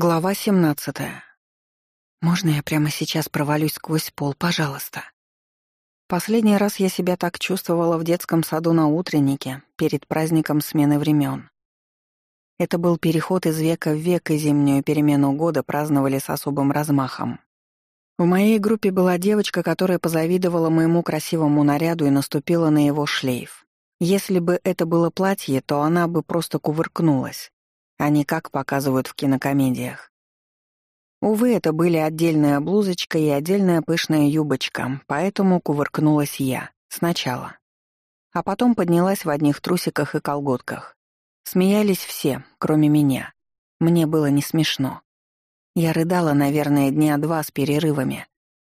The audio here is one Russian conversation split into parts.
Глава 17. «Можно я прямо сейчас провалюсь сквозь пол, пожалуйста?» Последний раз я себя так чувствовала в детском саду на утреннике, перед праздником смены времен. Это был переход из века в век, и зимнюю перемену года праздновали с особым размахом. В моей группе была девочка, которая позавидовала моему красивому наряду и наступила на его шлейф. Если бы это было платье, то она бы просто кувыркнулась а не как показывают в кинокомедиях. Увы, это были отдельная блузочка и отдельная пышная юбочка, поэтому кувыркнулась я. Сначала. А потом поднялась в одних трусиках и колготках. Смеялись все, кроме меня. Мне было не смешно. Я рыдала, наверное, дня два с перерывами.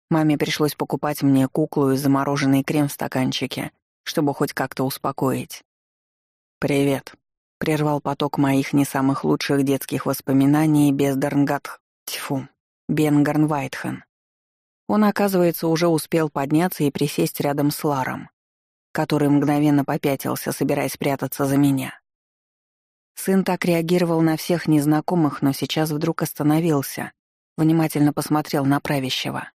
Маме пришлось покупать мне куклу и замороженный крем в стаканчике, чтобы хоть как-то успокоить. «Привет», прервал поток моих не самых лучших детских воспоминаний Бездарнгатх, тьфу, Бенгарн Вайтхен. Он, оказывается, уже успел подняться и присесть рядом с Ларом, который мгновенно попятился, собираясь прятаться за меня. Сын так реагировал на всех незнакомых, но сейчас вдруг остановился, внимательно посмотрел на правящего.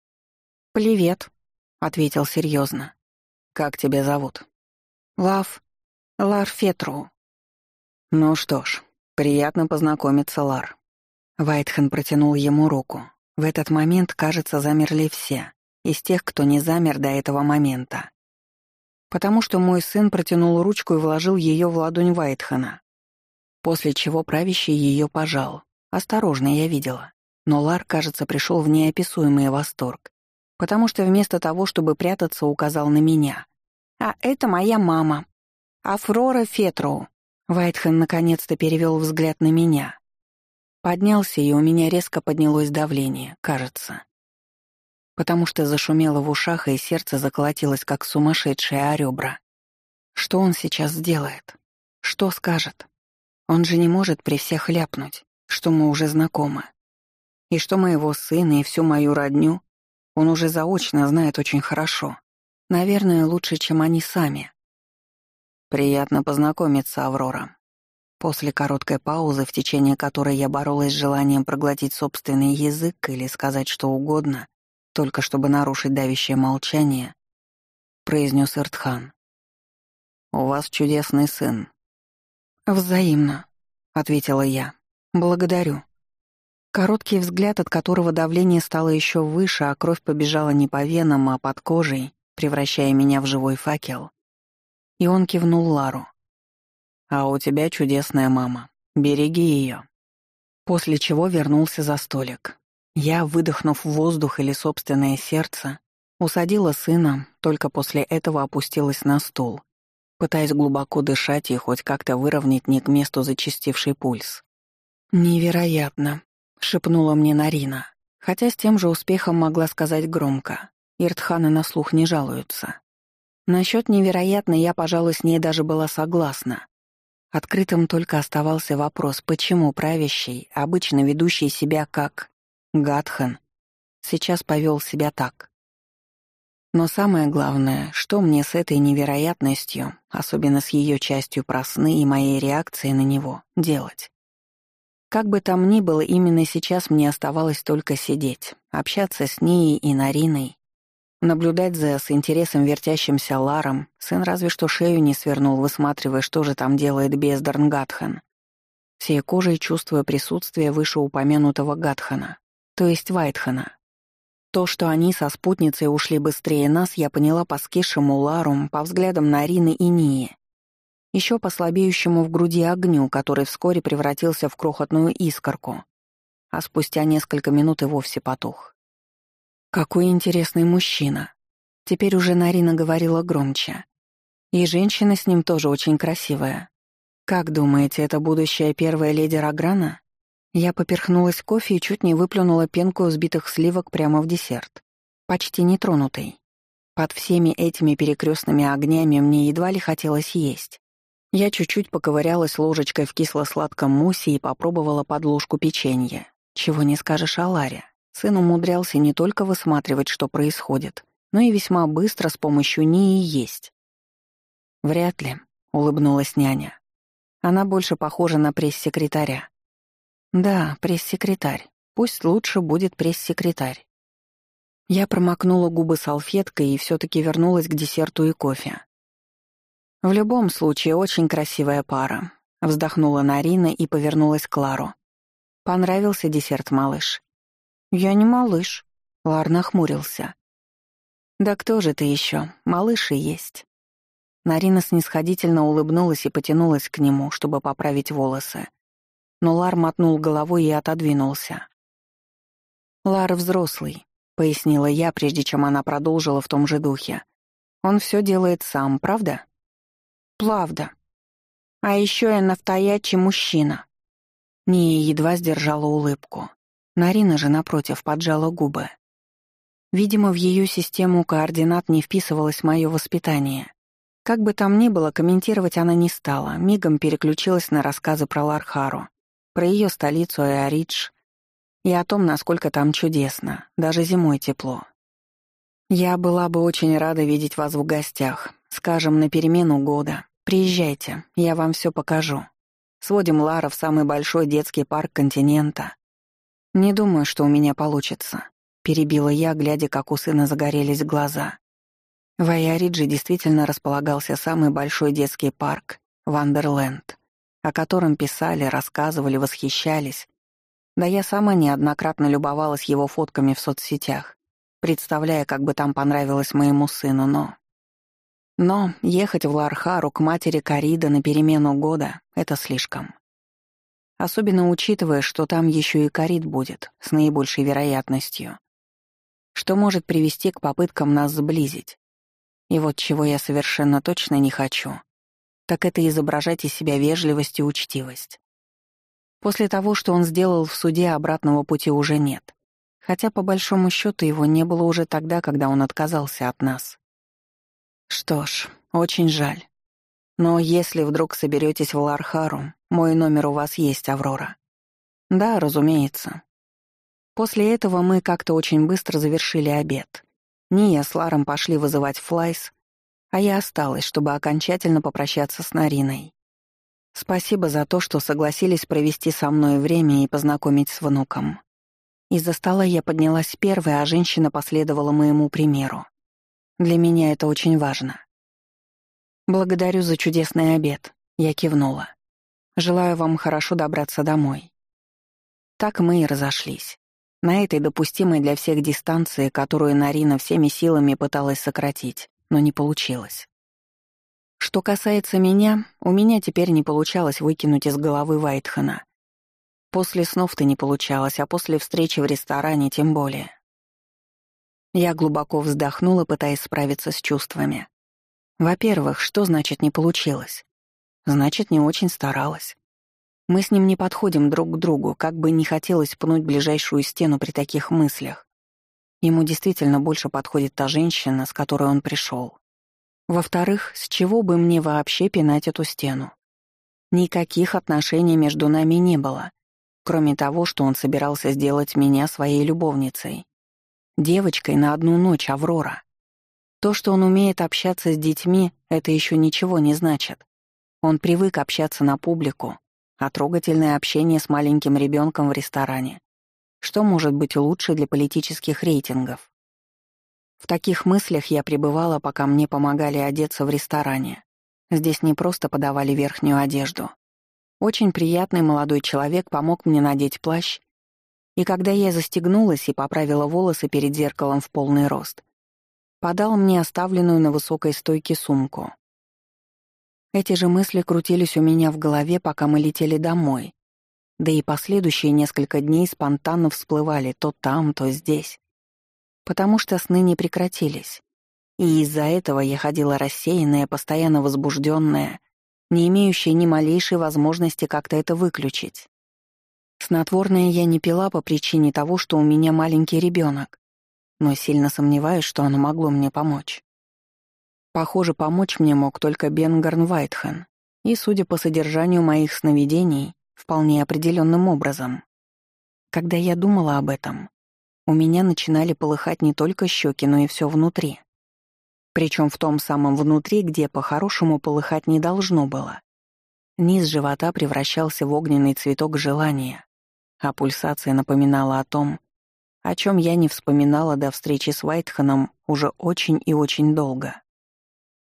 «Плевет», — ответил серьезно. «Как тебя зовут?» «Лав... Лар Фетру», «Ну что ж, приятно познакомиться, Лар». Вайтхен протянул ему руку. В этот момент, кажется, замерли все, из тех, кто не замер до этого момента. Потому что мой сын протянул ручку и вложил ее в ладонь Вайтхена. После чего правящий ее пожал. Осторожно, я видела. Но Лар, кажется, пришел в неописуемый восторг. Потому что вместо того, чтобы прятаться, указал на меня. «А это моя мама. Афрора Фетроу», Вайтхен наконец-то перевел взгляд на меня. Поднялся, и у меня резко поднялось давление, кажется. Потому что зашумело в ушах, и сердце заколотилось, как сумасшедшее о ребра. Что он сейчас сделает? Что скажет? Он же не может при всех ляпнуть, что мы уже знакомы. И что моего сына и всю мою родню он уже заочно знает очень хорошо. Наверное, лучше, чем они сами. Приятно познакомиться, Аврора. После короткой паузы, в течение которой я боролась с желанием проглотить собственный язык или сказать что угодно, только чтобы нарушить давящее молчание, произнес Иртхан. «У вас чудесный сын». «Взаимно», — ответила я. «Благодарю». Короткий взгляд, от которого давление стало еще выше, а кровь побежала не по венам, а под кожей, превращая меня в живой факел, и он кивнул Лару. «А у тебя чудесная мама. Береги ее». После чего вернулся за столик. Я, выдохнув воздух или собственное сердце, усадила сына, только после этого опустилась на стул, пытаясь глубоко дышать и хоть как-то выровнять не к месту зачастивший пульс. «Невероятно», — шепнула мне Нарина, хотя с тем же успехом могла сказать громко. Иртханы на слух не жалуются. Насчет невероятно я, пожалуй, с ней даже была согласна. Открытым только оставался вопрос, почему правящий, обычно ведущий себя как Гатхан, сейчас повел себя так. Но самое главное, что мне с этой невероятностью, особенно с ее частью про сны и моей реакции на него, делать? Как бы там ни было, именно сейчас мне оставалось только сидеть, общаться с ней и Нариной Наблюдать за с интересом вертящимся Ларом сын разве что шею не свернул, высматривая, что же там делает бездарн Гатхан. Всей кожей чувствуя присутствие вышеупомянутого Гатхана, то есть Вайтхана. То, что они со спутницей ушли быстрее нас, я поняла по скишему Лару, по взглядам Нарины и Нии. Еще по слабеющему в груди огню, который вскоре превратился в крохотную искорку, а спустя несколько минут и вовсе потух. Какой интересный мужчина. Теперь уже Нарина говорила громче. И женщина с ним тоже очень красивая. Как думаете, это будущая первая леди Раграна? Я поперхнулась кофе и чуть не выплюнула пенку взбитых сливок прямо в десерт. Почти нетронутый. Под всеми этими перекрестными огнями мне едва ли хотелось есть. Я чуть-чуть поковырялась ложечкой в кисло-сладком муссе и попробовала подложку печенья. Чего не скажешь о Ларе. Сын умудрялся не только высматривать, что происходит, но и весьма быстро с помощью нее есть. «Вряд ли», — улыбнулась няня. «Она больше похожа на пресс-секретаря». «Да, пресс-секретарь. Пусть лучше будет пресс-секретарь». Я промокнула губы салфеткой и все таки вернулась к десерту и кофе. «В любом случае, очень красивая пара», — вздохнула Нарина и повернулась к Лару. «Понравился десерт, малыш?» «Я не малыш», — Лар нахмурился. «Да кто же ты еще? Малыш и есть». Нарина снисходительно улыбнулась и потянулась к нему, чтобы поправить волосы. Но Лар мотнул головой и отодвинулся. «Лар взрослый», — пояснила я, прежде чем она продолжила в том же духе. «Он все делает сам, правда?» «Правда. А еще я настоящий мужчина». Ния едва сдержала улыбку. Нарина же, напротив, поджала губы. Видимо, в ее систему координат не вписывалось мое воспитание. Как бы там ни было, комментировать она не стала, мигом переключилась на рассказы про Лархару, про ее столицу Эоридж и о том, насколько там чудесно, даже зимой тепло. «Я была бы очень рада видеть вас в гостях, скажем, на перемену года. Приезжайте, я вам все покажу. Сводим Лара в самый большой детский парк континента. «Не думаю, что у меня получится», — перебила я, глядя, как у сына загорелись глаза. В Айориджи действительно располагался самый большой детский парк — Вандерленд, о котором писали, рассказывали, восхищались. Да я сама неоднократно любовалась его фотками в соцсетях, представляя, как бы там понравилось моему сыну, но... Но ехать в Лархару к матери Карида на перемену года — это слишком особенно учитывая, что там еще и корит будет, с наибольшей вероятностью, что может привести к попыткам нас сблизить. И вот чего я совершенно точно не хочу, так это изображать из себя вежливость и учтивость. После того, что он сделал в суде, обратного пути уже нет. Хотя, по большому счету, его не было уже тогда, когда он отказался от нас. Что ж, очень жаль. Но если вдруг соберетесь в Лархару, мой номер у вас есть, Аврора. Да, разумеется. После этого мы как-то очень быстро завершили обед. Ния с Ларом пошли вызывать флайс, а я осталась, чтобы окончательно попрощаться с Нариной. Спасибо за то, что согласились провести со мной время и познакомить с внуком. Из-за стола я поднялась первой, а женщина последовала моему примеру. Для меня это очень важно. «Благодарю за чудесный обед», — я кивнула. «Желаю вам хорошо добраться домой». Так мы и разошлись. На этой допустимой для всех дистанции, которую Нарина всеми силами пыталась сократить, но не получилось. Что касается меня, у меня теперь не получалось выкинуть из головы Вайтхана. После снов-то не получалось, а после встречи в ресторане тем более. Я глубоко вздохнула, пытаясь справиться с чувствами. Во-первых, что значит «не получилось»? Значит, не очень старалась. Мы с ним не подходим друг к другу, как бы не хотелось пнуть ближайшую стену при таких мыслях. Ему действительно больше подходит та женщина, с которой он пришел. Во-вторых, с чего бы мне вообще пинать эту стену? Никаких отношений между нами не было, кроме того, что он собирался сделать меня своей любовницей. Девочкой на одну ночь, Аврора. То, что он умеет общаться с детьми, это еще ничего не значит. Он привык общаться на публику, а трогательное общение с маленьким ребенком в ресторане. Что может быть лучше для политических рейтингов? В таких мыслях я пребывала, пока мне помогали одеться в ресторане. Здесь не просто подавали верхнюю одежду. Очень приятный молодой человек помог мне надеть плащ, и когда я застегнулась и поправила волосы перед зеркалом в полный рост, подал мне оставленную на высокой стойке сумку. Эти же мысли крутились у меня в голове, пока мы летели домой. Да и последующие несколько дней спонтанно всплывали то там, то здесь. Потому что сны не прекратились. И из-за этого я ходила рассеянная, постоянно возбужденная, не имеющая ни малейшей возможности как-то это выключить. Снотворное я не пила по причине того, что у меня маленький ребенок, но сильно сомневаюсь, что оно могло мне помочь. Похоже, помочь мне мог только Бен Гарнвайтхен, и, судя по содержанию моих сновидений, вполне определенным образом. Когда я думала об этом, у меня начинали полыхать не только щеки, но и все внутри. Причем в том самом внутри, где по-хорошему полыхать не должно было. Низ живота превращался в огненный цветок желания, а пульсация напоминала о том, о чем я не вспоминала до встречи с Уайтханом уже очень и очень долго.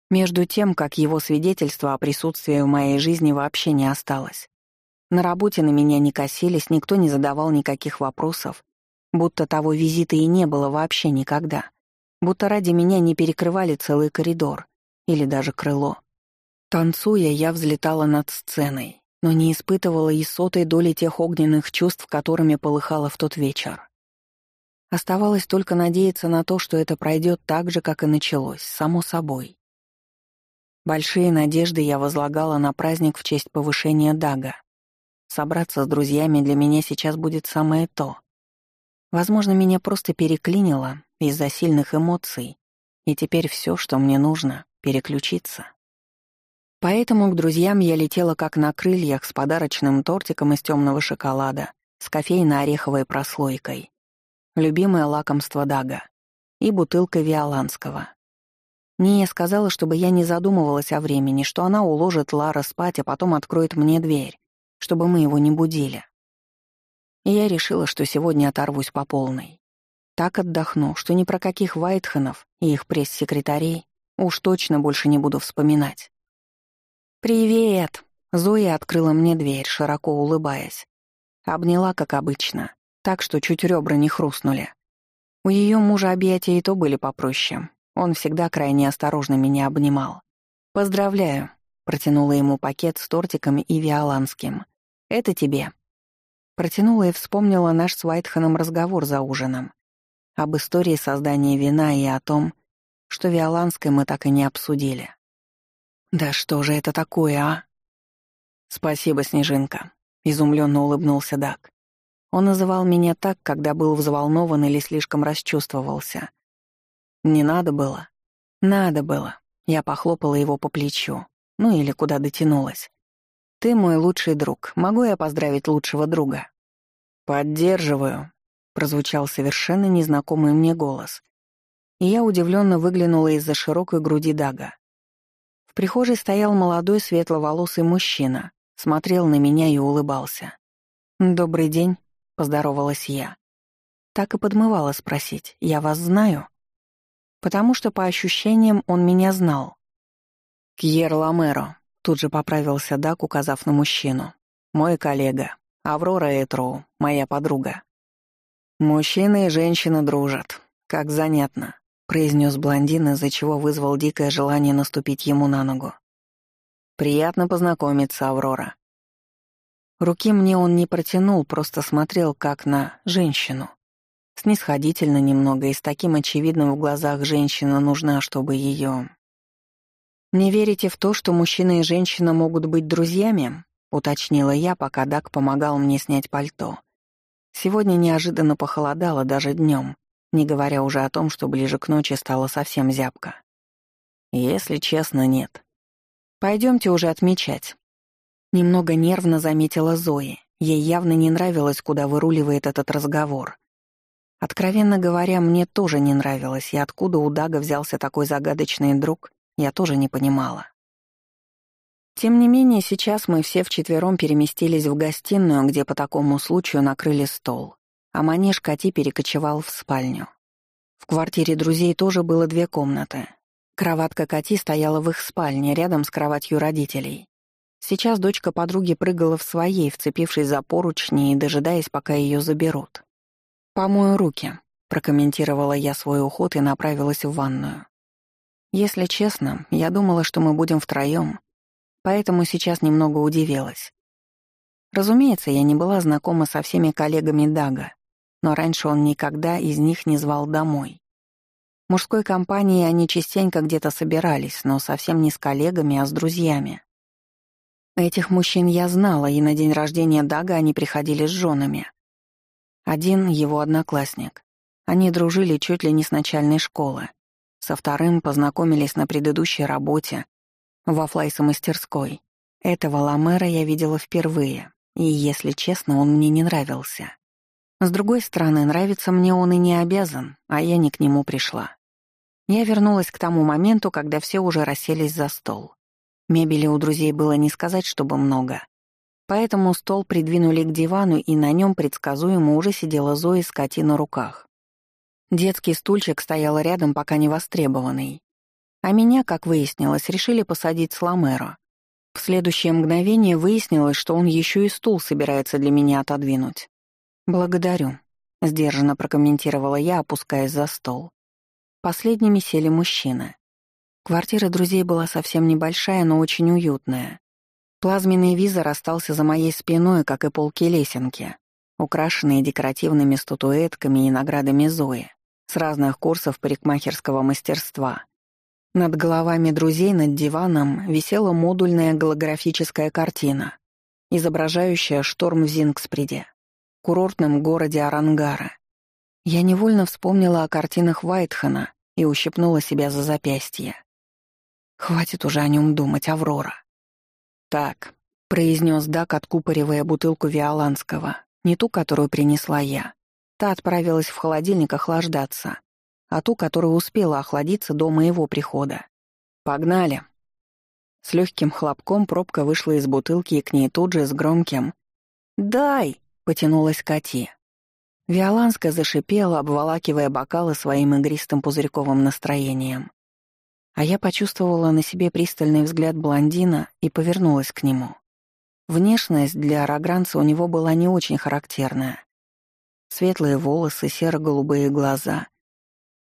Между тем, как его свидетельства о присутствии в моей жизни вообще не осталось. На работе на меня не косились, никто не задавал никаких вопросов, будто того визита и не было вообще никогда, будто ради меня не перекрывали целый коридор или даже крыло. Танцуя, я взлетала над сценой, но не испытывала и сотой доли тех огненных чувств, которыми полыхала в тот вечер. Оставалось только надеяться на то, что это пройдет так же, как и началось, само собой. Большие надежды я возлагала на праздник в честь повышения Дага. Собраться с друзьями для меня сейчас будет самое то. Возможно, меня просто переклинило из-за сильных эмоций, и теперь все, что мне нужно, переключиться. Поэтому к друзьям я летела как на крыльях с подарочным тортиком из темного шоколада, с кофейно-ореховой прослойкой любимое лакомство Дага, и бутылка Виоланского. Ния сказала, чтобы я не задумывалась о времени, что она уложит Лара спать, а потом откроет мне дверь, чтобы мы его не будили. И я решила, что сегодня оторвусь по полной. Так отдохну, что ни про каких Вайтхенов и их пресс-секретарей уж точно больше не буду вспоминать. «Привет!» — Зоя открыла мне дверь, широко улыбаясь. Обняла, как обычно так что чуть ребра не хрустнули. У ее мужа объятия и то были попроще. Он всегда крайне осторожно меня обнимал. «Поздравляю», — протянула ему пакет с тортиками и виоланским. «Это тебе». Протянула и вспомнила наш с Уайтханом разговор за ужином. Об истории создания вина и о том, что виоланское мы так и не обсудили. «Да что же это такое, а?» «Спасибо, Снежинка», — изумленно улыбнулся Дак. Он называл меня так, когда был взволнован или слишком расчувствовался. Не надо было. Надо было. Я похлопала его по плечу. Ну или куда дотянулась. Ты мой лучший друг. Могу я поздравить лучшего друга? Поддерживаю. Прозвучал совершенно незнакомый мне голос. И я удивленно выглянула из-за широкой груди Дага. В прихожей стоял молодой светловолосый мужчина, смотрел на меня и улыбался. «Добрый день», — поздоровалась я. Так и подмывала спросить, «Я вас знаю?» Потому что, по ощущениям, он меня знал. «Кьер Ламеро», — тут же поправился Дак, указав на мужчину. «Мой коллега, Аврора Этроу, моя подруга». «Мужчины и женщины дружат. Как занятно», — произнес блондин, из-за чего вызвал дикое желание наступить ему на ногу. «Приятно познакомиться, Аврора», Руки мне он не протянул, просто смотрел как на женщину. Снисходительно немного и с таким очевидным в глазах женщина нужна, чтобы ее... «Не верите в то, что мужчина и женщина могут быть друзьями?» — уточнила я, пока Дак помогал мне снять пальто. Сегодня неожиданно похолодало даже днем, не говоря уже о том, что ближе к ночи стало совсем зябко. «Если честно, нет. Пойдемте уже отмечать». Немного нервно заметила Зои, Ей явно не нравилось, куда выруливает этот разговор. Откровенно говоря, мне тоже не нравилось, и откуда у Дага взялся такой загадочный друг, я тоже не понимала. Тем не менее, сейчас мы все вчетвером переместились в гостиную, где по такому случаю накрыли стол, а манеж Кати перекочевал в спальню. В квартире друзей тоже было две комнаты. Кроватка Кати стояла в их спальне, рядом с кроватью родителей. Сейчас дочка подруги прыгала в своей, вцепившись за поручни и дожидаясь, пока ее заберут. «Помою руки», — прокомментировала я свой уход и направилась в ванную. Если честно, я думала, что мы будем втроем, поэтому сейчас немного удивилась. Разумеется, я не была знакома со всеми коллегами Дага, но раньше он никогда из них не звал домой. В мужской компании они частенько где-то собирались, но совсем не с коллегами, а с друзьями. Этих мужчин я знала, и на день рождения Дага они приходили с женами. Один — его одноклассник. Они дружили чуть ли не с начальной школы. Со вторым познакомились на предыдущей работе во флайсо-мастерской. Этого Ламера я видела впервые, и, если честно, он мне не нравился. С другой стороны, нравится мне он и не обязан, а я не к нему пришла. Я вернулась к тому моменту, когда все уже расселись за стол. Мебели у друзей было не сказать, чтобы много. Поэтому стол придвинули к дивану, и на нем предсказуемо уже сидела Зои с Кати на руках. Детский стульчик стоял рядом, пока не востребованный. А меня, как выяснилось, решили посадить с Ламеро. В следующее мгновение выяснилось, что он еще и стул собирается для меня отодвинуть. «Благодарю», — сдержанно прокомментировала я, опускаясь за стол. Последними сели мужчины. Квартира друзей была совсем небольшая, но очень уютная. Плазменный визор остался за моей спиной, как и полки лесенки, украшенные декоративными статуэтками и наградами Зои с разных курсов парикмахерского мастерства. Над головами друзей над диваном висела модульная голографическая картина, изображающая шторм в Зингспреде, курортном городе Арангара. Я невольно вспомнила о картинах Вайтхана и ущипнула себя за запястье. Хватит уже о нем думать, Аврора. Так, произнес Дак, откупоривая бутылку Виоланского, не ту, которую принесла я. Та отправилась в холодильник охлаждаться, а ту, которая успела охладиться до моего прихода. Погнали. С легким хлопком пробка вышла из бутылки, и к ней тут же с громким «Дай!» потянулась Кати. Виоланска зашипела, обволакивая бокалы своим игристым пузырьковым настроением а я почувствовала на себе пристальный взгляд блондина и повернулась к нему. Внешность для арагранца у него была не очень характерная. Светлые волосы, серо-голубые глаза.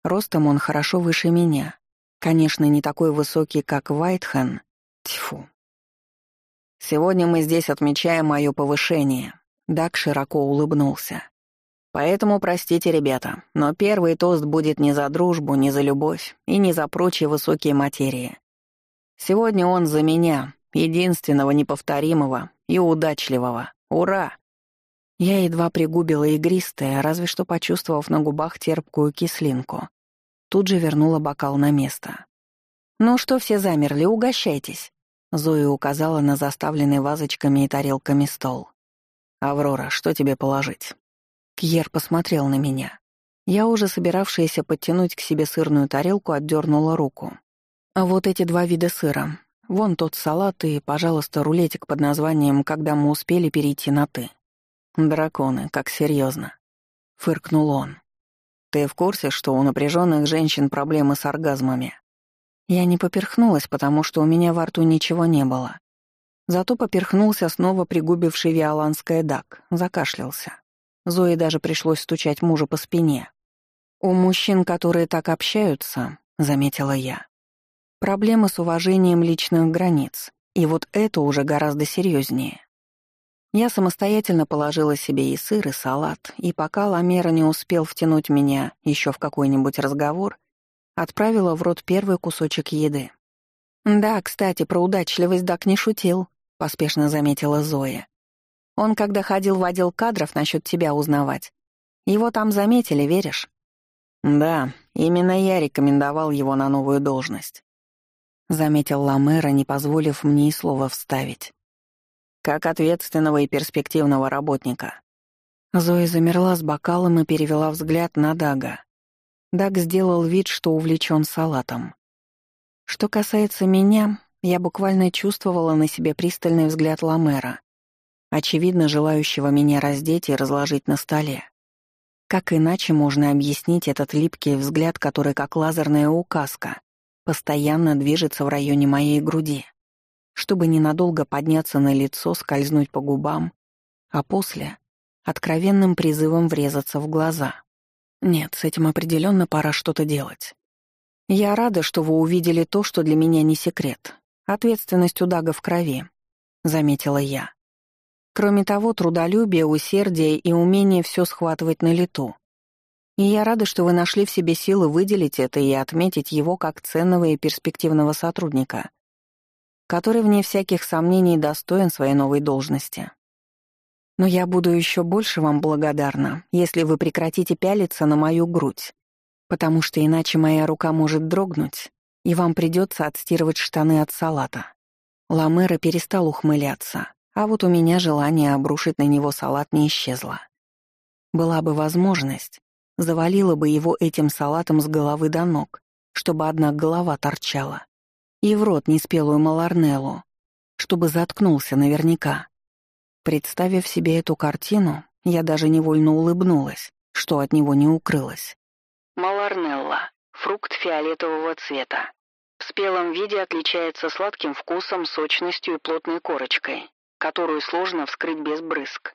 Ростом он хорошо выше меня. Конечно, не такой высокий, как Вайтхен. Тьфу. «Сегодня мы здесь отмечаем мое повышение», — Дак широко улыбнулся. Поэтому простите, ребята, но первый тост будет не за дружбу, не за любовь и не за прочие высокие материи. Сегодня он за меня, единственного неповторимого и удачливого. Ура! Я едва пригубила игристое, разве что почувствовав на губах терпкую кислинку. Тут же вернула бокал на место. «Ну что все замерли, угощайтесь!» Зоя указала на заставленный вазочками и тарелками стол. «Аврора, что тебе положить?» Кьер посмотрел на меня. Я, уже собиравшаяся подтянуть к себе сырную тарелку, отдернула руку. А вот эти два вида сыра. Вон тот салат и, пожалуйста, рулетик под названием «Когда мы успели перейти на «ты». «Драконы, как серьезно, фыркнул он. «Ты в курсе, что у напряженных женщин проблемы с оргазмами?» Я не поперхнулась, потому что у меня во рту ничего не было. Зато поперхнулся снова пригубивший виоланское дак, закашлялся. Зое даже пришлось стучать мужу по спине. «У мужчин, которые так общаются», — заметила я. «Проблемы с уважением личных границ, и вот это уже гораздо серьезнее. Я самостоятельно положила себе и сыр, и салат, и пока Ламера не успел втянуть меня еще в какой-нибудь разговор, отправила в рот первый кусочек еды. «Да, кстати, про удачливость Дак не шутил», — поспешно заметила Зоя. Он, когда ходил в отдел кадров, насчет тебя узнавать. Его там заметили, веришь?» «Да, именно я рекомендовал его на новую должность», — заметил Ламера, не позволив мне и слова вставить. «Как ответственного и перспективного работника». Зоя замерла с бокалом и перевела взгляд на Дага. Даг сделал вид, что увлечен салатом. Что касается меня, я буквально чувствовала на себе пристальный взгляд Ламера, очевидно желающего меня раздеть и разложить на столе. Как иначе можно объяснить этот липкий взгляд, который, как лазерная указка, постоянно движется в районе моей груди, чтобы ненадолго подняться на лицо, скользнуть по губам, а после — откровенным призывом врезаться в глаза. Нет, с этим определенно пора что-то делать. Я рада, что вы увидели то, что для меня не секрет. Ответственность у Дага в крови, — заметила я. Кроме того, трудолюбие, усердие и умение все схватывать на лету. И я рада, что вы нашли в себе силы выделить это и отметить его как ценного и перспективного сотрудника, который, вне всяких сомнений, достоин своей новой должности. Но я буду еще больше вам благодарна, если вы прекратите пялиться на мою грудь, потому что иначе моя рука может дрогнуть, и вам придется отстирывать штаны от салата. Ламера перестал ухмыляться. А вот у меня желание обрушить на него салат не исчезло. Была бы возможность, завалила бы его этим салатом с головы до ног, чтобы одна голова торчала. И в рот неспелую маларнеллу, чтобы заткнулся наверняка. Представив себе эту картину, я даже невольно улыбнулась, что от него не укрылось. Маларнелла — фрукт фиолетового цвета. В спелом виде отличается сладким вкусом, сочностью и плотной корочкой которую сложно вскрыть без брызг.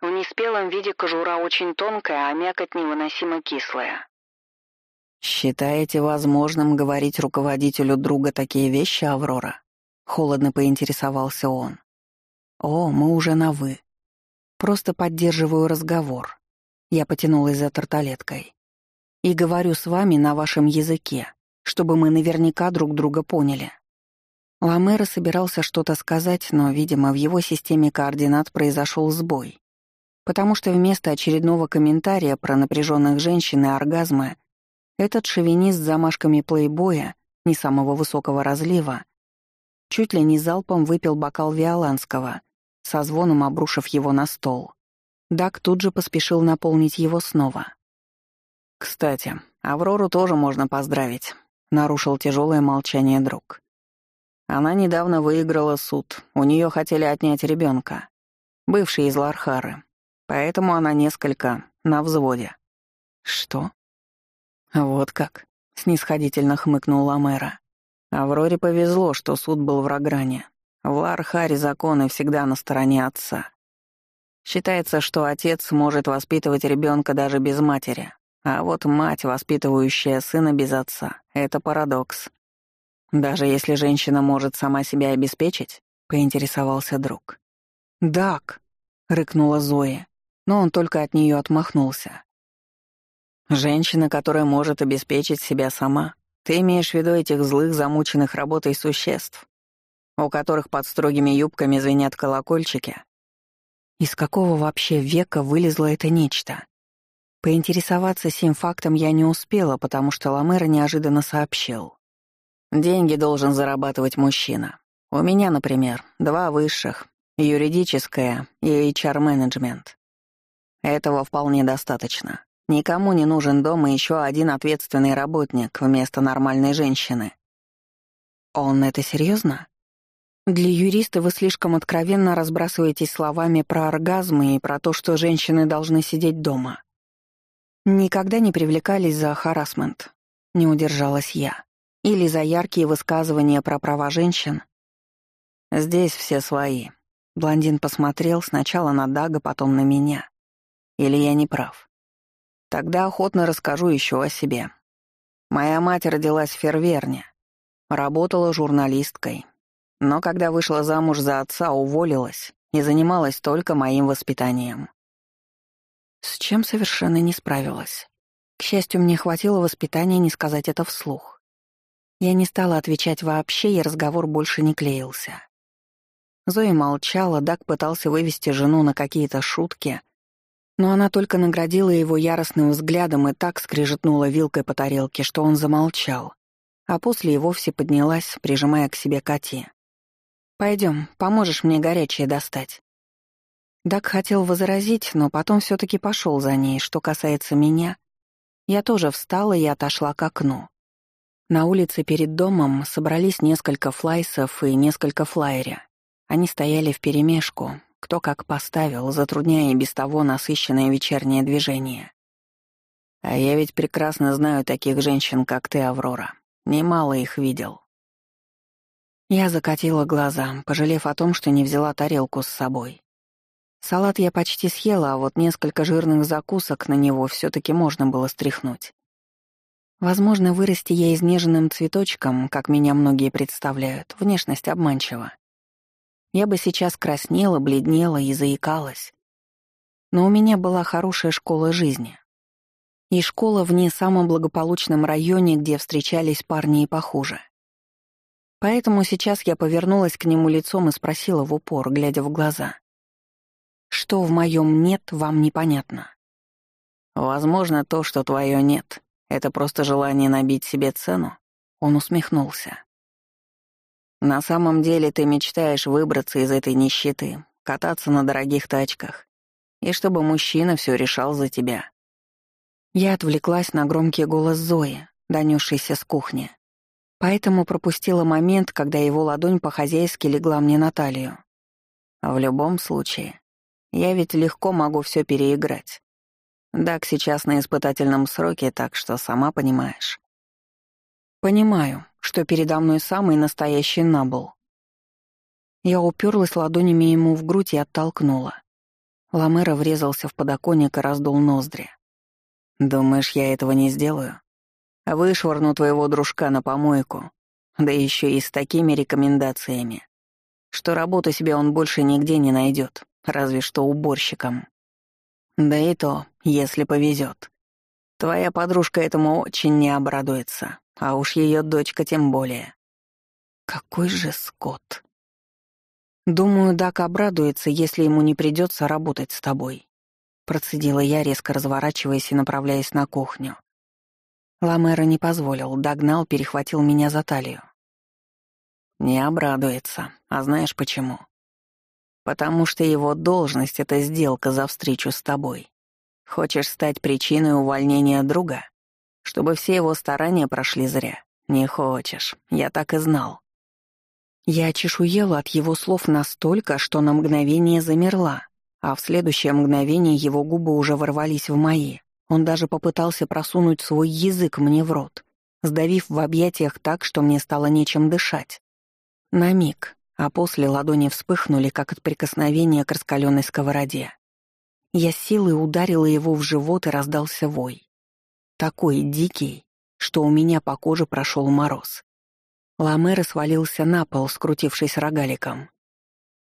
В неспелом виде кожура очень тонкая, а мякоть невыносимо кислая. «Считаете возможным говорить руководителю друга такие вещи, Аврора?» — холодно поинтересовался он. «О, мы уже на «вы». Просто поддерживаю разговор». Я потянулась за тарталеткой. «И говорю с вами на вашем языке, чтобы мы наверняка друг друга поняли». Ламера собирался что-то сказать, но, видимо, в его системе координат произошел сбой, потому что вместо очередного комментария про напряженных женщин и оргазмы этот шовинист с замашками плейбоя, не самого высокого разлива, чуть ли не залпом выпил бокал Виоланского, со звоном обрушив его на стол. Дак тут же поспешил наполнить его снова. «Кстати, Аврору тоже можно поздравить», — нарушил тяжелое молчание друг. Она недавно выиграла суд. У нее хотели отнять ребенка. Бывший из Лархары. Поэтому она несколько на взводе. Что? Вот как. Снисходительно хмыкнула мэра. Авроре повезло, что суд был в Рагране. В Лархаре законы всегда на стороне отца. Считается, что отец может воспитывать ребенка даже без матери. А вот мать, воспитывающая сына без отца, это парадокс. «Даже если женщина может сама себя обеспечить?» — поинтересовался друг. «Дак!» — рыкнула Зоя, но он только от нее отмахнулся. «Женщина, которая может обеспечить себя сама. Ты имеешь в виду этих злых, замученных работой существ, у которых под строгими юбками звенят колокольчики?» Из какого вообще века вылезло это нечто? Поинтересоваться сим фактом я не успела, потому что Ламера неожиданно сообщил. Деньги должен зарабатывать мужчина. У меня, например, два высших — юридическое и HR-менеджмент. Этого вполне достаточно. Никому не нужен дома еще один ответственный работник вместо нормальной женщины. Он это серьезно? Для юриста вы слишком откровенно разбрасываетесь словами про оргазмы и про то, что женщины должны сидеть дома. Никогда не привлекались за харасмент. Не удержалась я. Или за яркие высказывания про права женщин. «Здесь все свои». Блондин посмотрел сначала на Дага, потом на меня. Или я не прав? Тогда охотно расскажу еще о себе. Моя мать родилась в Ферверне. Работала журналисткой. Но когда вышла замуж за отца, уволилась и занималась только моим воспитанием. С чем совершенно не справилась. К счастью, мне хватило воспитания не сказать это вслух. Я не стала отвечать вообще, и разговор больше не клеился. Зои молчала, Дак пытался вывести жену на какие-то шутки, но она только наградила его яростным взглядом и так скрежетнула вилкой по тарелке, что он замолчал, а после и вовсе поднялась, прижимая к себе Кати. «Пойдем, поможешь мне горячее достать». Дак хотел возразить, но потом все таки пошел за ней, что касается меня. Я тоже встала и отошла к окну. На улице перед домом собрались несколько флайсов и несколько флайеря. Они стояли вперемешку, кто как поставил, затрудняя без того насыщенное вечернее движение. А я ведь прекрасно знаю таких женщин, как ты, Аврора. Немало их видел. Я закатила глаза, пожалев о том, что не взяла тарелку с собой. Салат я почти съела, а вот несколько жирных закусок на него все таки можно было стряхнуть. Возможно, вырасти я изнеженным цветочком, как меня многие представляют, внешность обманчива. Я бы сейчас краснела, бледнела и заикалась. Но у меня была хорошая школа жизни. И школа в не самом благополучном районе, где встречались парни и похуже. Поэтому сейчас я повернулась к нему лицом и спросила в упор, глядя в глаза. «Что в моем «нет» вам непонятно?» «Возможно, то, что твое «нет», это просто желание набить себе цену?» Он усмехнулся. «На самом деле ты мечтаешь выбраться из этой нищеты, кататься на дорогих тачках, и чтобы мужчина все решал за тебя». Я отвлеклась на громкий голос Зои, донесшийся с кухни. Поэтому пропустила момент, когда его ладонь по-хозяйски легла мне на талию. В любом случае, я ведь легко могу все переиграть. «Так сейчас на испытательном сроке, так что сама понимаешь». «Понимаю, что передо мной самый настоящий набл». Я уперлась ладонями ему в грудь и оттолкнула. Ламера врезался в подоконник и раздул ноздри. «Думаешь, я этого не сделаю? Вышвырну твоего дружка на помойку, да еще и с такими рекомендациями, что работу себе он больше нигде не найдет, разве что уборщиком». Да и то, если повезет. Твоя подружка этому очень не обрадуется, а уж ее дочка тем более. Какой же скот. Думаю, Дак обрадуется, если ему не придется работать с тобой. Процедила я, резко разворачиваясь и направляясь на кухню. Ламера не позволил, догнал, перехватил меня за талию. Не обрадуется, а знаешь почему? потому что его должность — это сделка за встречу с тобой. Хочешь стать причиной увольнения друга? Чтобы все его старания прошли зря. Не хочешь, я так и знал». Я чешуела от его слов настолько, что на мгновение замерла, а в следующее мгновение его губы уже ворвались в мои. Он даже попытался просунуть свой язык мне в рот, сдавив в объятиях так, что мне стало нечем дышать. На миг, а после ладони вспыхнули, как от прикосновения к раскаленной сковороде. Я силой ударила его в живот и раздался вой. Такой дикий, что у меня по коже прошел мороз. Ламера свалился на пол, скрутившись рогаликом.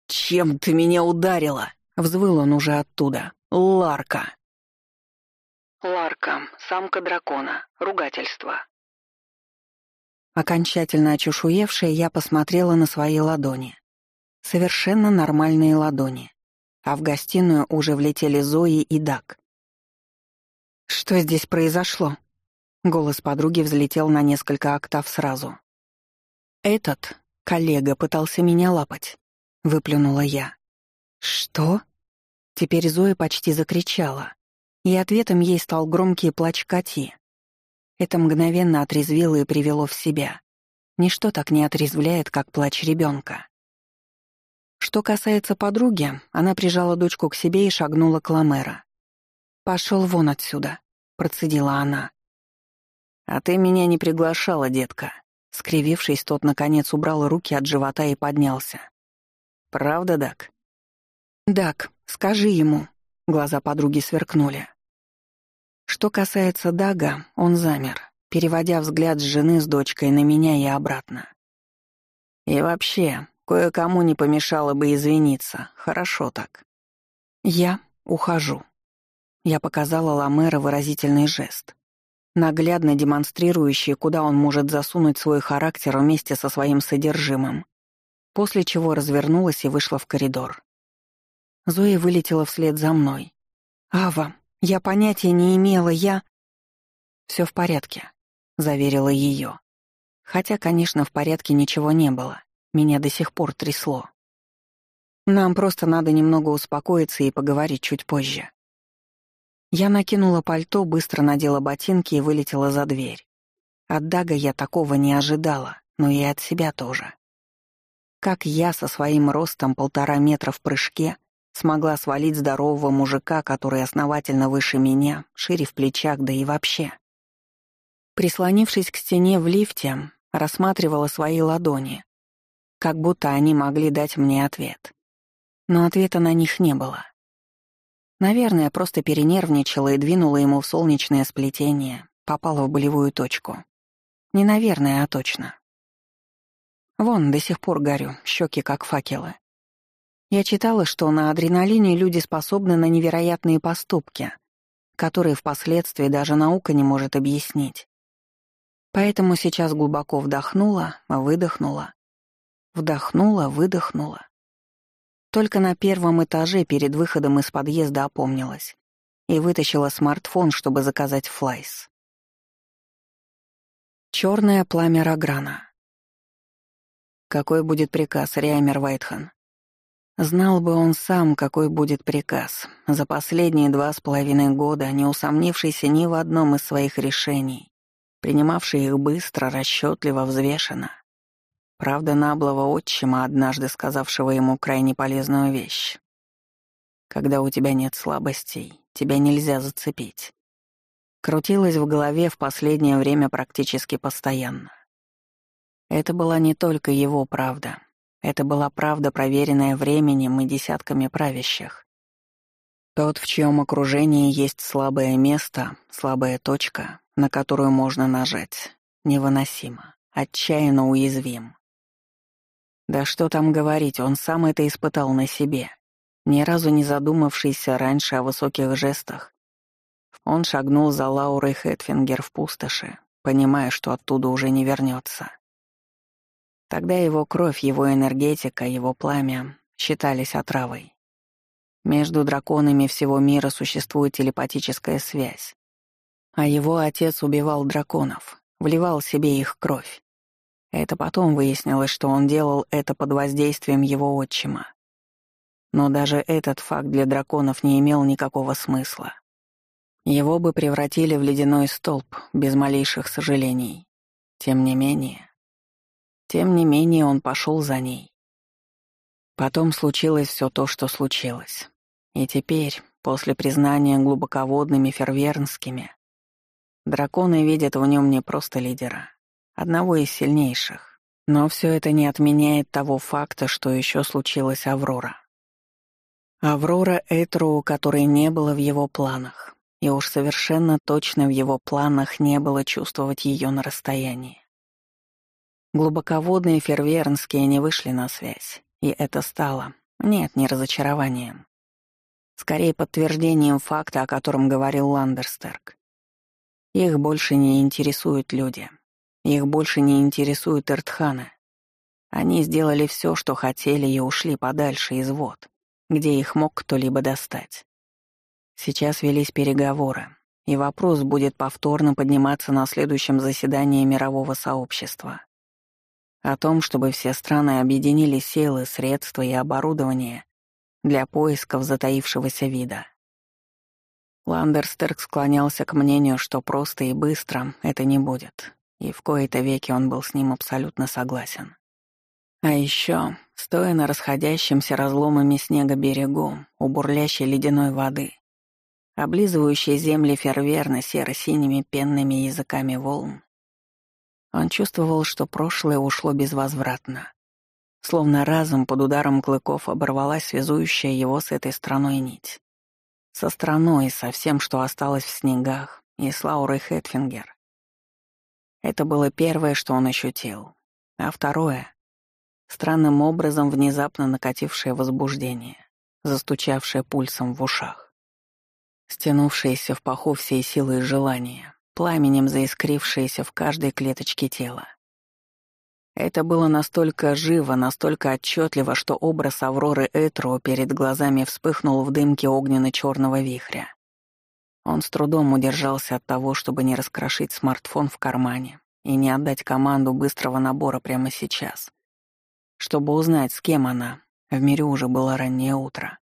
«Чем ты меня ударила?» — взвыл он уже оттуда. «Ларка!» Ларка, самка дракона, ругательство. Окончательно очушуевшая, я посмотрела на свои ладони. Совершенно нормальные ладони. А в гостиную уже влетели Зои и Дак. «Что здесь произошло?» Голос подруги взлетел на несколько октав сразу. «Этот коллега пытался меня лапать», — выплюнула я. «Что?» Теперь Зоя почти закричала, и ответом ей стал громкий плач Кати. Это мгновенно отрезвило и привело в себя. Ничто так не отрезвляет, как плач ребенка. Что касается подруги, она прижала дочку к себе и шагнула к Ламера. «Пошел вон отсюда», — процедила она. «А ты меня не приглашала, детка». Скривившись, тот, наконец, убрал руки от живота и поднялся. «Правда, Дак?» «Дак, скажи ему». Глаза подруги сверкнули. Что касается Дага, он замер, переводя взгляд с жены с дочкой на меня и обратно. И вообще, кое-кому не помешало бы извиниться, хорошо так. Я ухожу. Я показала Ламера выразительный жест, наглядно демонстрирующий, куда он может засунуть свой характер вместе со своим содержимым, после чего развернулась и вышла в коридор. Зоя вылетела вслед за мной. «Ава, я понятия не имела, я...» «Все в порядке», — заверила ее. Хотя, конечно, в порядке ничего не было. Меня до сих пор трясло. Нам просто надо немного успокоиться и поговорить чуть позже. Я накинула пальто, быстро надела ботинки и вылетела за дверь. От Дага я такого не ожидала, но и от себя тоже. Как я со своим ростом полтора метра в прыжке Смогла свалить здорового мужика, который основательно выше меня, шире в плечах, да и вообще. Прислонившись к стене в лифте, рассматривала свои ладони, как будто они могли дать мне ответ. Но ответа на них не было. Наверное, просто перенервничала и двинула ему в солнечное сплетение, попала в болевую точку. Не наверное, а точно. Вон, до сих пор горю, щеки как факелы. Я читала, что на адреналине люди способны на невероятные поступки, которые впоследствии даже наука не может объяснить. Поэтому сейчас глубоко вдохнула, выдохнула. Вдохнула, выдохнула. Только на первом этаже перед выходом из подъезда опомнилась и вытащила смартфон, чтобы заказать флайс. Черное пламя Рограна. «Какой будет приказ, Риамер Вайтхан?» Знал бы он сам, какой будет приказ. За последние два с половиной года, не усомнившийся ни в одном из своих решений, принимавший их быстро, расчетливо, взвешенно. Правда, наблого отчима, однажды сказавшего ему крайне полезную вещь. «Когда у тебя нет слабостей, тебя нельзя зацепить». Крутилось в голове в последнее время практически постоянно. Это была не только его правда — это была правда, проверенная временем и десятками правящих. Тот, в чьем окружении есть слабое место, слабая точка, на которую можно нажать, невыносимо, отчаянно уязвим. Да что там говорить, он сам это испытал на себе, ни разу не задумавшийся раньше о высоких жестах. Он шагнул за Лаурой Хэтфингер в пустоши, понимая, что оттуда уже не вернется. Тогда его кровь, его энергетика, его пламя считались отравой. Между драконами всего мира существует телепатическая связь. А его отец убивал драконов, вливал себе их кровь. Это потом выяснилось, что он делал это под воздействием его отчима. Но даже этот факт для драконов не имел никакого смысла. Его бы превратили в ледяной столб без малейших сожалений. Тем не менее, тем не менее он пошел за ней. Потом случилось все то, что случилось. И теперь, после признания глубоководными фервернскими, драконы видят в нем не просто лидера, одного из сильнейших. Но все это не отменяет того факта, что еще случилась Аврора. Аврора Этру, которой не было в его планах, и уж совершенно точно в его планах не было чувствовать ее на расстоянии. Глубоководные фервернские не вышли на связь, и это стало, нет, не разочарованием. Скорее, подтверждением факта, о котором говорил Ландерстерк. Их больше не интересуют люди. Их больше не интересуют Иртханы. Они сделали все, что хотели, и ушли подальше из вод, где их мог кто-либо достать. Сейчас велись переговоры, и вопрос будет повторно подниматься на следующем заседании мирового сообщества о том, чтобы все страны объединили силы, средства и оборудование для поисков затаившегося вида. Ландерстерк склонялся к мнению, что просто и быстро это не будет, и в кои-то веки он был с ним абсолютно согласен. А еще, стоя на расходящемся разломами снега берегу, у бурлящей ледяной воды, облизывающей земли ферверно серо-синими пенными языками волн, он чувствовал, что прошлое ушло безвозвратно. Словно разом под ударом клыков оборвалась связующая его с этой страной нить. Со страной и со всем, что осталось в снегах, и с Лаурой Хэтфингер. Это было первое, что он ощутил. А второе — странным образом внезапно накатившее возбуждение, застучавшее пульсом в ушах, стянувшееся в паху всей силы желания, пламенем заискрившееся в каждой клеточке тела. Это было настолько живо, настолько отчетливо, что образ Авроры Этро перед глазами вспыхнул в дымке огненно-черного вихря. Он с трудом удержался от того, чтобы не раскрошить смартфон в кармане и не отдать команду быстрого набора прямо сейчас. Чтобы узнать, с кем она, в мире уже было раннее утро.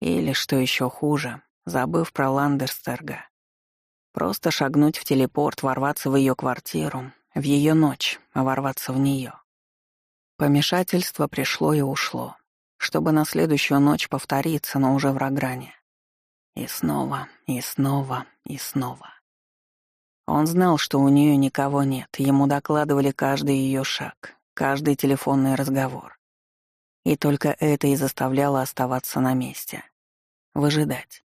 Или, что еще хуже, забыв про Ландерстерга, Просто шагнуть в телепорт, ворваться в ее квартиру, в ее ночь, а ворваться в нее. Помешательство пришло и ушло, чтобы на следующую ночь повториться, но уже в Рогране. И снова, и снова, и снова. Он знал, что у нее никого нет, ему докладывали каждый ее шаг, каждый телефонный разговор. И только это и заставляло оставаться на месте. Выжидать.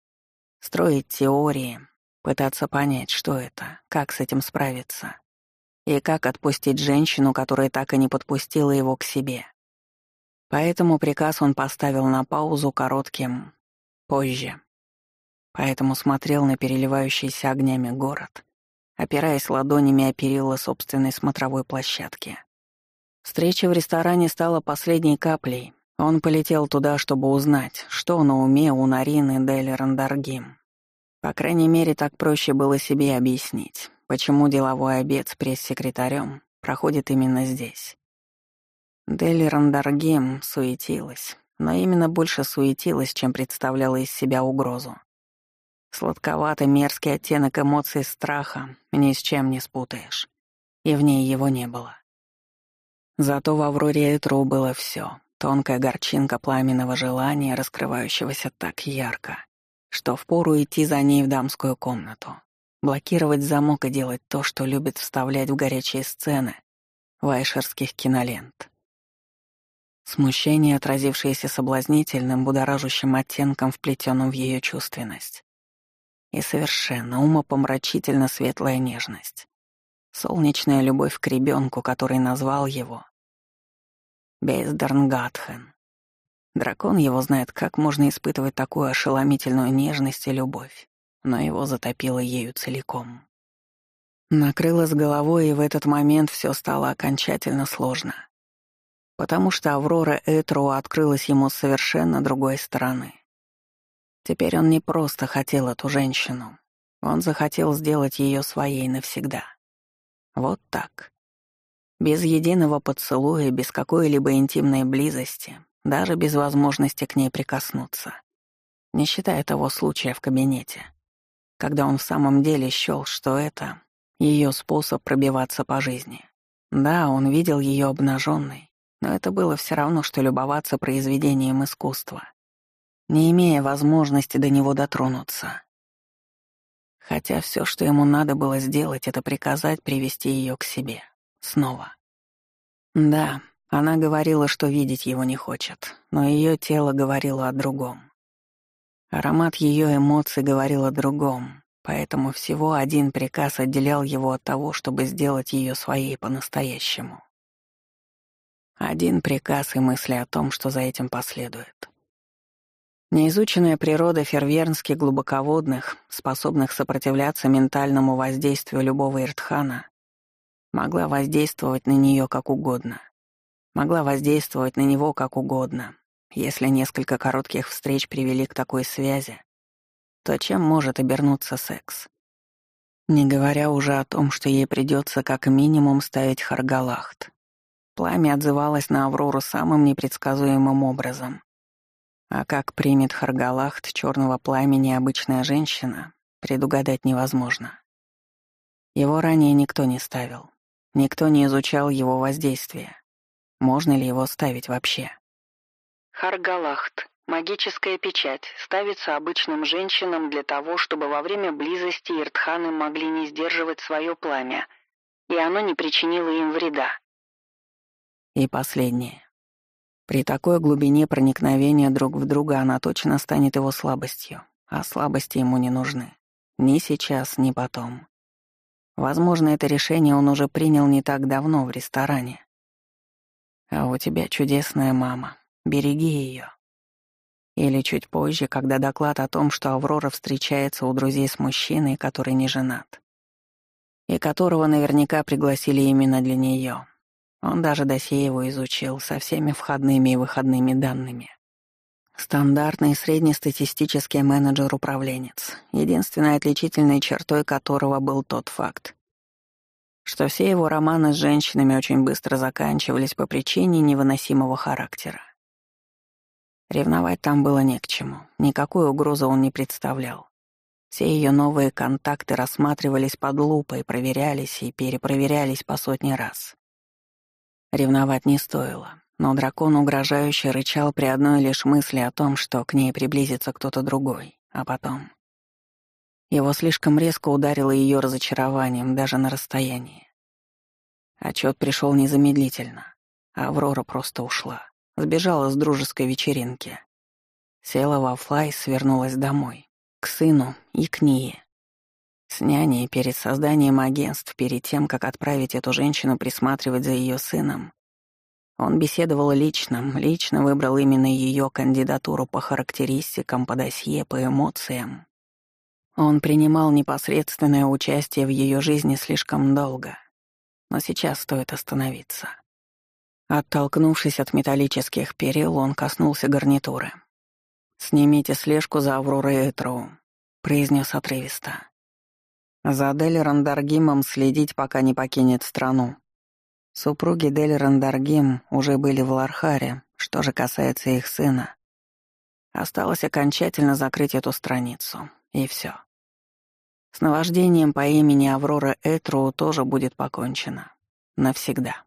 Строить теории, Пытаться понять, что это, как с этим справиться. И как отпустить женщину, которая так и не подпустила его к себе. Поэтому приказ он поставил на паузу коротким «позже». Поэтому смотрел на переливающийся огнями город, опираясь ладонями о перила собственной смотровой площадки. Встреча в ресторане стала последней каплей. Он полетел туда, чтобы узнать, что на уме у Нарины Дель Рандаргим. По крайней мере, так проще было себе объяснить, почему деловой обед с пресс-секретарем проходит именно здесь. Дель Рандаргем суетилась, но именно больше суетилась, чем представляла из себя угрозу. Сладковатый мерзкий оттенок эмоций страха ни с чем не спутаешь, и в ней его не было. Зато в Авроре Этру было все: тонкая горчинка пламенного желания, раскрывающегося так ярко — что впору идти за ней в дамскую комнату, блокировать замок и делать то, что любит вставлять в горячие сцены вайшерских кинолент. Смущение, отразившееся соблазнительным, будоражащим оттенком, вплетенным в ее чувственность. И совершенно умопомрачительно светлая нежность. Солнечная любовь к ребенку, который назвал его Бейсдернгатхен, Дракон его знает, как можно испытывать такую ошеломительную нежность и любовь, но его затопило ею целиком. Накрыло с головой, и в этот момент все стало окончательно сложно. Потому что Аврора Этру открылась ему с совершенно другой стороны. Теперь он не просто хотел эту женщину. Он захотел сделать ее своей навсегда. Вот так. Без единого поцелуя, без какой-либо интимной близости, даже без возможности к ней прикоснуться. Не считая того случая в кабинете, когда он в самом деле счёл, что это её способ пробиваться по жизни. Да, он видел её обнажённой, но это было всё равно, что любоваться произведением искусства, не имея возможности до него дотронуться. Хотя всё, что ему надо было сделать, это приказать привести её к себе. Снова. Да, она говорила, что видеть его не хочет, но ее тело говорило о другом. Аромат ее эмоций говорил о другом, поэтому всего один приказ отделял его от того, чтобы сделать ее своей по-настоящему. Один приказ и мысли о том, что за этим последует. Неизученная природа фервернских глубоководных, способных сопротивляться ментальному воздействию любого Иртхана, могла воздействовать на нее как угодно могла воздействовать на него как угодно. Если несколько коротких встреч привели к такой связи, то чем может обернуться секс? Не говоря уже о том, что ей придется как минимум ставить Харгалахт. Пламя отзывалось на Аврору самым непредсказуемым образом. А как примет Харгалахт черного пламени обычная женщина, предугадать невозможно. Его ранее никто не ставил. Никто не изучал его воздействие. Можно ли его ставить вообще? Харгалахт. Магическая печать ставится обычным женщинам для того, чтобы во время близости иртханы могли не сдерживать свое пламя, и оно не причинило им вреда. И последнее. При такой глубине проникновения друг в друга она точно станет его слабостью, а слабости ему не нужны. Ни сейчас, ни потом. Возможно, это решение он уже принял не так давно в ресторане, а у тебя чудесная мама. Береги ее. Или чуть позже, когда доклад о том, что Аврора встречается у друзей с мужчиной, который не женат. И которого наверняка пригласили именно для нее. Он даже досье его изучил со всеми входными и выходными данными. Стандартный среднестатистический менеджер-управленец, единственной отличительной чертой которого был тот факт, что все его романы с женщинами очень быстро заканчивались по причине невыносимого характера. Ревновать там было не к чему, никакой угрозы он не представлял. Все ее новые контакты рассматривались под лупой, проверялись и перепроверялись по сотни раз. Ревновать не стоило, но дракон угрожающе рычал при одной лишь мысли о том, что к ней приблизится кто-то другой, а потом... Его слишком резко ударило ее разочарованием даже на расстоянии. Отчет пришел незамедлительно. А Аврора просто ушла. Сбежала с дружеской вечеринки. Села во флай, свернулась домой. К сыну и к ней. С няней перед созданием агентств, перед тем, как отправить эту женщину присматривать за ее сыном, он беседовал лично, лично выбрал именно ее кандидатуру по характеристикам, по досье, по эмоциям. Он принимал непосредственное участие в ее жизни слишком долго, но сейчас стоит остановиться. Оттолкнувшись от металлических перил, он коснулся гарнитуры. «Снимите слежку за Авророй Этроу», — произнес отрывисто. «За Дель Рандаргимом следить, пока не покинет страну». Супруги Дель Рандаргим уже были в Лархаре, что же касается их сына. Осталось окончательно закрыть эту страницу, и все. С наваждением по имени Аврора Этроу тоже будет покончено. Навсегда.